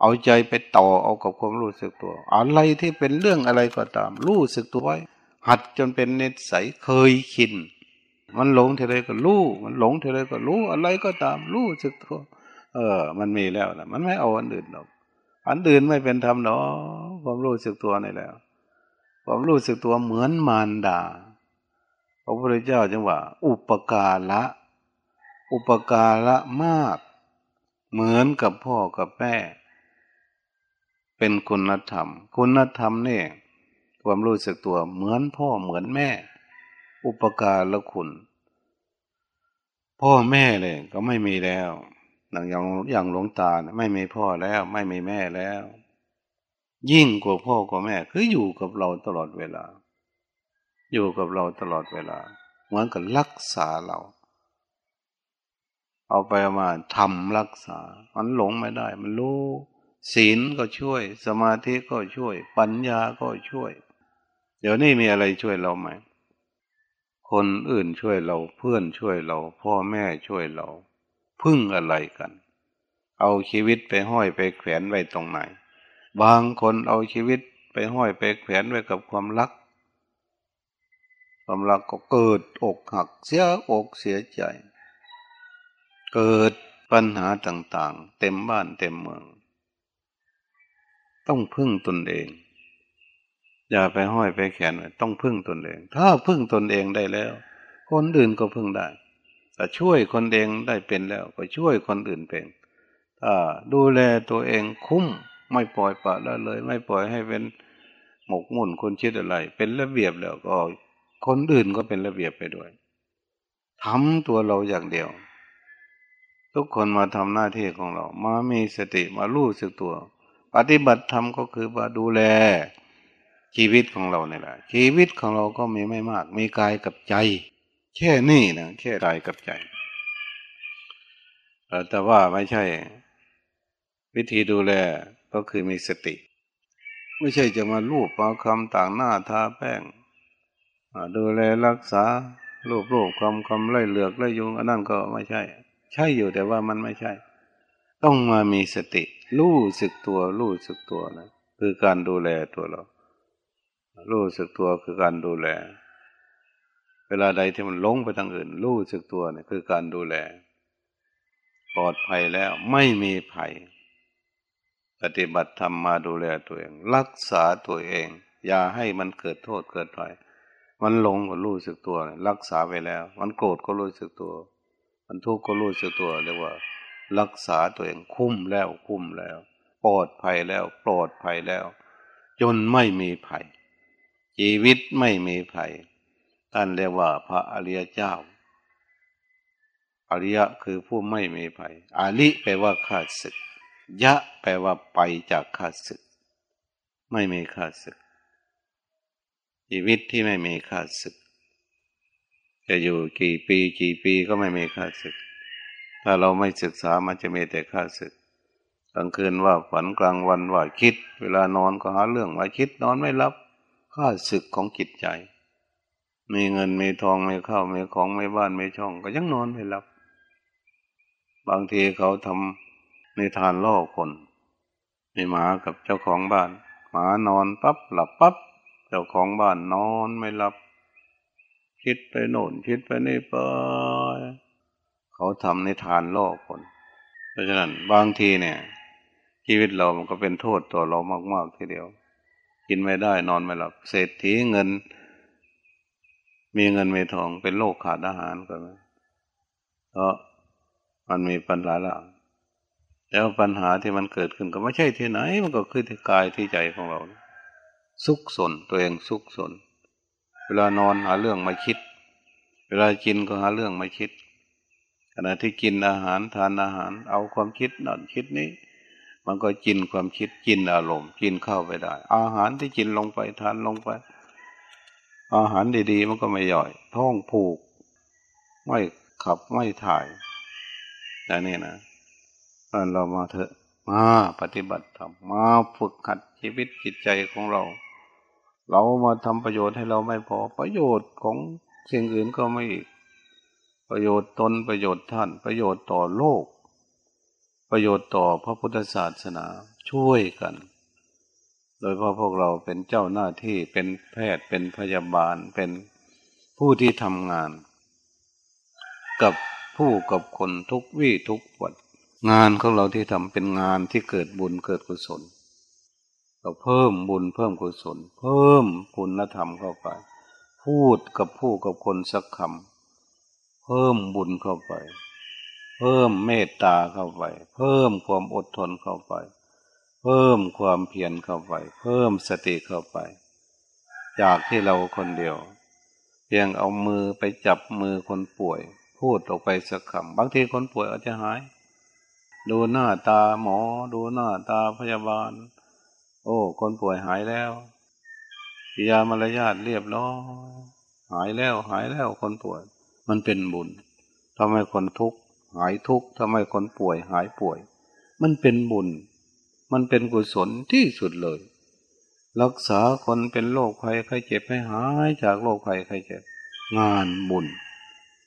เอาใจไปต่อเอากับความรู้สึกตัว อะไรที่เป็นเรื่องอะไรก็ตาม รู้สึกตัวไว้ หัดจนเป็นเนใสเคยชิน มันหลงเท่าไรก็รู้มันหลงเท่าไรก็รู้อะไรก็ตามรู้สึกตัวเออ มันมีแล้วนะมันไม่เอาอันอื่นหรอกอันอื่นไม่เป็นธรรมเนาะความรู้สึกตัวนี่แล้วความรู้สึกตัวเหมือนมารดาพระพุทธเจ้าจึงว่า อุปการละ อุปการะมาก เหมือนกับพ่อกับแม่ เป็นคุณธรรม คุณธรรมนี่ความรู้สึกตัวเหมือนพ่อเหมือนแม่ อุปการะคุณ พ่อแม่เลยก็ไม่มีแล้วอย่างอย่างหลวงตาไม่มีพ่อแล้ว ไม่มีแม่แล้ว ยิ่งกว่าพ่อกว่าแม่ คืออยู่กับเราตลอดเวลา อยู่กับเราตลอดเวลาเหมือนกับรักษาเรา เอาไปมาทำรักษา มันหลงไม่ได้ มันรู้ ศีลก็ช่วย สมาธิก็ช่วย ปัญญาก็ช่วย เดี๋ยวนี้มีอะไรช่วยเราไหม คนอื่นช่วยเรา เพื่อนช่วยเรา พ่อแม่ช่วยเรา พึ่งอะไรกัน เอาชีวิตไปห้อยไปแขวนไว้ตรงไหน บางคนเอาชีวิตไปห้อยไปแขวนไว้กับความรัก ความรักก็เกิดอกหักเสียอกเสียใจ เกิดปัญหาต่างๆ เต็มบ้านเต็มเมือง ต้องพึ่งตนเอง อย่าไปห้อยไปแขนไว้ต้องพึ่งตนเอง ถ้าพึ่งตนเองได้แล้ว คนอื่นก็พึ่งได้ถ้าช่วยคนเองได้เป็นแล้ว ก็ช่วยคนอื่นเป็นถ้าดูแลตัวเองคุ้มไม่ปล่อยปละละเลย ไม่ปล่อยให้เป็นหมกมุ่นคนคิดอะไร เป็นระเบียบแล้วก็คนอื่นก็เป็นระเบียบไปด้วยทำตัวเราอย่างเดียว ทุกคนมาทำหน้าที่ของเรา มามีสติมารู้สึกตัว ปฏิบัติธรรมก็คือมาดูแล ชีวิตของเราเนี่ยแหละชีวิตของเราก็มีไม่มาก มีกายกับใจ แค่นี้นะแค่กายกับใจแต่ว่าไม่ใช่ วิธีดูแลก็คือมีสติ ไม่ใช่จะมาลูบเอาคำต่างหน้าทาแป้งดูแลรักษารูปรูปคำคำไล่เหลือกไล่ยุงอันนั้นก็ไม่ใช่ ใช่อยู่แต่ว่ามันไม่ใช่ ต้องมามีสติ รู้สึกตัว รู้สึกตัวนะคือการดูแลตัวเรา รู้สึกตัวคือการดูแล เวลาใดที่มันลงไปทางอื่น รู้สึกตัวเนี่ยคือการดูแล ปลอดภัยแล้วไม่มีภัย ปฏิบัติธรรมมาดูแลตัวเอง รักษาตัวเอง อย่าให้มันเกิดโทษเกิดภัยมันหลงก็รู้สึกตัว รักษาไปแล้ว มันโกรธก็รู้สึกตัว มันทุกข์ก็รู้สึกตัวเรียกว่า รักษาตัวเองคุ้มแล้วคุ้มแล้ว ปลอดภัยแล้ว ปลอดภัยแล้ว จนไม่มีภัย ชีวิตไม่มีภัยท่านเรียกว่าพระอริยเจ้า อริยะคือผู้ไม่มีภัยอาลิแปลว่าขาดศึก ยะแปลว่าไปจากขาดศึก ไม่มีขาดศึก ชีวิตที่ไม่มีขาดศึก จะอยู่กี่ปีกี่ปีก็ไม่มีขาศึก ถ้าเราไม่ศึกษามันจะมีแต่ขาศึก กลางคืนว่าฝันกลางวันว่าคิด เวลานอนก็หาเรื่องว่าคิดนอนไม่รับข้าศึกของจิตใจ มีเงินมีทองมีข้าวมีของมีบ้านมีช่อง ก็ยังนอนไม่หลับ บางทีเขาทำในทานล่อคนมีหมากับเจ้าของบ้านหมานอนปับ๊บหลับปับ๊บเจ้าของบ้านนอนไม่หลับ คิดไปโน่นคิดไปนี่ไปเขาทำในทานล่อคน เพราะฉะนั้นบางทีเนี่ย ชีวิตเรามันก็เป็นโทษต่อเรามาก ๆ ทีเดียว กินไม่ได้นอนไม่หลับเศรษฐีเงิน มีเงินมีทองเป็นโรคขาดอาหารก็มเพราะมันมีปัญหาละแล้วปัญหาที่มันเกิดขึ้นก็ไม่ใช่ที่ไหน มันก็คือที่กายที่ใจของเรา สุขสนตัวเองสุขสน เวลานอนหาเรื่องมาคิด เวลากินก็หาเรื่องมาคิด ขณะที่กินอาหารทานอาหาร เอาความคิดนั่นคิดนี้ มันก็กินความคิดกินอารมณ์กินเข้าไปได้ อาหารที่กินลงไปทานลงไป อาหารดีๆ มันก็ไม่ย่อย ท้องผูก ไม่ขับไม่ถ่ายแต่นี่นะเรามาเถอะมาปฏิบัติธรรมมาฝึกขัดชีวิตจิตใจของเรา เรามาทำประโยชน์ให้เราไม่พอประโยชน์ของสิ่งอื่นก็ไม่อีกประโยชน์ตนประโยชน์ท่านประโยชน์ต่อโลก ประโยชน์ต่อพระพุทธศาสนาช่วยกัน โดยเพราะพวกเราเป็นเจ้าหน้าที่เป็นแพทย์เป็นพยาบาลเป็นผู้ที่ทำงาน กับผู้กับคนทุกวี่ทุกวันงานของเราที่ทำเป็นงานที่เกิดบุญเกิดกุศล เราเพิ่มบุญเพิ่มกุศล เพิ่มคุณธรรมเข้าไป พูดกับผู้กับคนสักคำเพิ่มบุญเข้าไป เพิ่มเมตตาเข้าไป เพิ่มความอดทนเข้าไป เพิ่มความเพียรเข้าไป เพิ่มสติเข้าไป จากที่เราคนเดียว เพียงเอามือไปจับมือคนป่วย พูดออกไปสักคำบางทีคนป่วยอาจจะหาย ดูหน้าตาหมอ ดูหน้าตาพยาบาล โอ้ คนป่วยหายแล้วยามารยาทเรียบร้อยหายแล้วหายแล้วคนป่วย มันเป็นบุญทำให้คนทุกข์หายทุกข์ทำไมคนป่วยหายป่วย มันเป็นบุญ มันเป็นกุศลที่สุดเลย รักษาคนเป็นโรคภัยไข้เจ็บให้หายจากโรคภัยไข้เจ็บ งานบุญ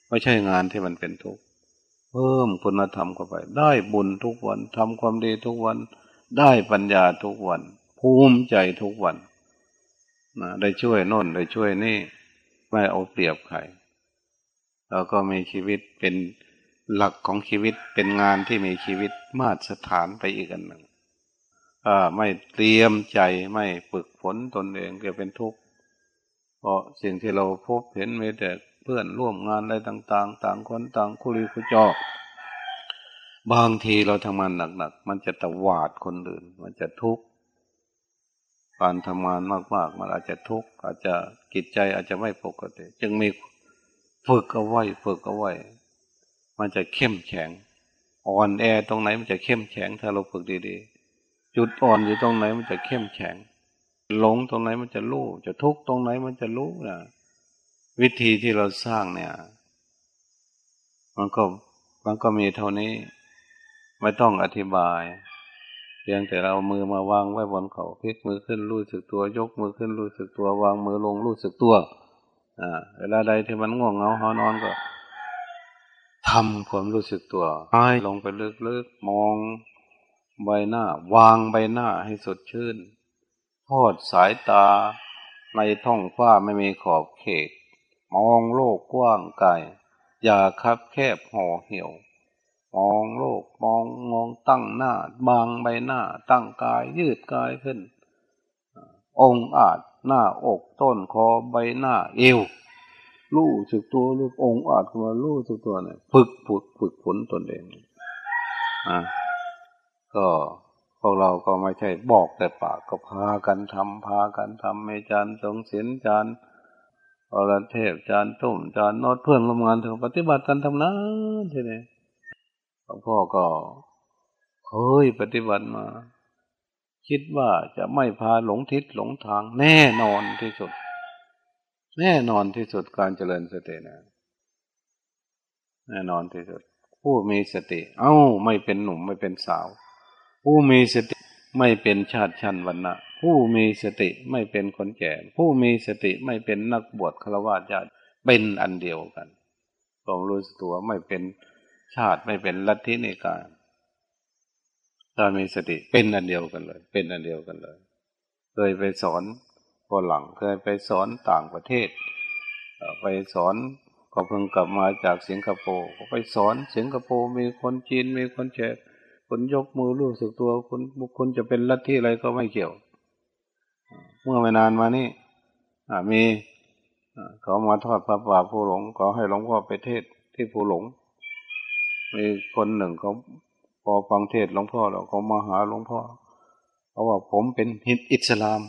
ไม่ใช่งานที่มันเป็นทุกข์เพิ่มคุณธรรมเข้าไป ได้บุญทุกวันทำความดีทุกวัน ได้ปัญญาทุกวัน ภูมิใจทุกวันนะได้ช่วยน่นได้ช่วยนี่ ไม่เอาเปรียบใครแล้วก็มีชีวิตเป็นหลักของชีวิตเป็นงานที่มีชีวิตมาตรฐานไปอีกอันหนึ่งไม่เตรียมใจไม่ฝึกฝนตนเองจะเป็นทุกข์เพราะสิ่งที่เราพบเห็นมีแต่เพื่อนร่วมงานอะไรต่าง ๆ ต่างคนต่างคุรีคุจอกบางทีเราทำงานหนักๆมันจะตะวาดคนอื่น มันจะทุกข์ การทำงานมากๆ มันอาจจะทุกข์อาจจะกิจใจอาจจะไม่ปกติ จึงมีฝึกเอาไว้ฝึกเอาไว้ มันจะเข้มแข็ง อ่อนแอตรงไหนมันจะเข้มแข็ง ถ้าเราฝึกดีๆ จุดอ่อนอยู่ตรงไหนมันจะเข้มแข็ง หลงตรงไหนมันจะรู้ จะทุกข์ตรงไหนมันจะรู้นะวิธีที่เราสร้างเนี่ย มันก็มันก็มีเท่านี้ ไม่ต้องอธิบาย เพียงแต่เรามือมาวางไว้บนเขาพลิกมือขึ้นรู้สึกตัว ยกมือขึ้นรู้สึกตัว วางมือลงรู้สึกตัวอ่าเวลาใดที่มันง่วงเหงาหอนอนก็ทำความรู้สึกตัวให้ลงไปลึกๆมองใบหน้า วางใบหน้าให้สดชื่น ทอดสายตาในท้องฟ้าไม่มีขอบเขต มองโลกกว้างไกลอย่าคับแคบห่อเหี่ยว มองโลกมองมองตั้งหน้า บางใบหน้า ตั้งกายยืดกายขึ้น องอาจหน้าอกต้นคอใบหน้า เอวรู้สึกตัวรู้องอาจมารู้สึกตัวเนี่ยฝึกฝึกฝึกฝนตนเองอะก็พวกเราก็ไม่ใช่บอกแต่ปากก็พากันทำพากันทำไม่จานสงเสียนจานอรเทพจานตุ่มจานนอดเพื่อนร่วมงานถึงปฏิบัติกันทำนั้นทีนี้หลว งพ่อก็เคยปฏิบัติมา คิดว่าจะไม่พาหลงทิศหลงทางแน่นอนที่สุด แน่นอนที่สุดการเจริญสตินะแน่นอนที่สุด ผู้มีสติ เอ้าไม่เป็นหนุ่มไม่เป็นสาว ผู้มีสติไม่เป็นชาติชันวันนะผู้มีสติไม่เป็นคนแก่ ผู้มีสติไม่เป็นนักบวชฆราวาสญาติเป็นอันเดียวกันความรู้สึกตัวไม่เป็น ชาติไม่เป็นลัทธิในการถ้ามีสติเป็นอันเดียวกันเลย เป็นอันเดียวกันเลย เคยไปสอนคนหลังเคยไปสอนต่างประเทศ ไปสอนก็เพิ่งกลับมาจากสิงคโปร์ก็ไปสอนสิงคโปร์มีคนจีนมีคนแขกคนยกมือรู้สึกตัวคุณบุคคลจะเป็นลัทธิอะไรก็ไม่เกี่ยว เมื่อไม่นานมานี่มีเขามาทอดพระป่าผู้หลงขอให้หลวงพ่อไปเทศที่ผู้หลง มีคนหนึ่งเขาพอฟังเทศหลวงพ่อแล้วเขามาหาหลวงพ่อเขาว่าผมเป็นฮิอิสลาม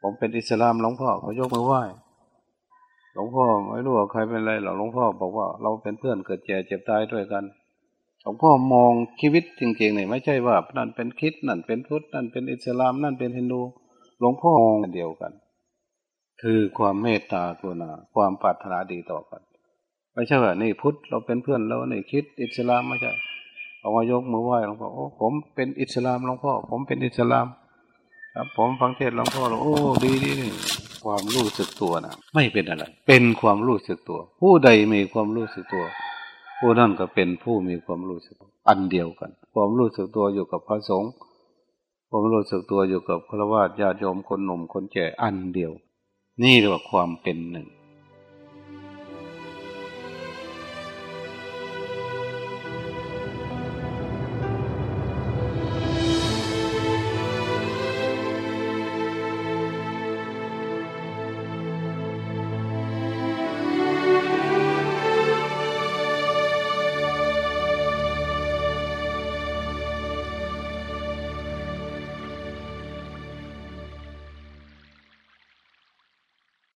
ผมเป็นอิสลามหลวงพ่อเขายกมือไหว้หลวงพ่อไม่รู้ว่าใครเป็นอะไรหรอกหลวงพ่อบอกว่าเราเป็นเพื่อนเกิดแก่เจ็บตายด้วยกันหลวงพ่อมองชีวิตจริงๆเนี่ยไม่ใช่ว่านั่นเป็นคิดนั่นเป็นพุทธนั่นเป็นอิสลาม นั่นเป็นฮินดูหลวงพ่อมองเดียวกัน คือความเมตตากรุณาความปรารถนาดีต่อกัน ไม่ใช่ว่านี่พุทธเราเป็นเพื่อนเราในคิดอิสลามไม่ใช่เอามายกมือไหว้หลวงพ่อโอ้ผมเป็นอิสลามหลวงพ่อผมเป็นอิสลาม ครับผมฟังเทศหลวงพ่อโอ้ดีดีนี่ความรู้สึกตัวนะไม่เป็นอะไร เป็นความรู้สึกตัว ผู้ใดมีความรู้สึกตัว ผู้นั้นก็เป็นผู้มีความรู้สึกอันเดียวกัน ความรู้สึกตัวอยู่กับพระสงฆ์ความรู้สึกตัวอยู่กับพระวาดญาติโยมคนหนุ่มคนแก่อันเดียว นี่เรียกว่าความเป็นหนึ่ง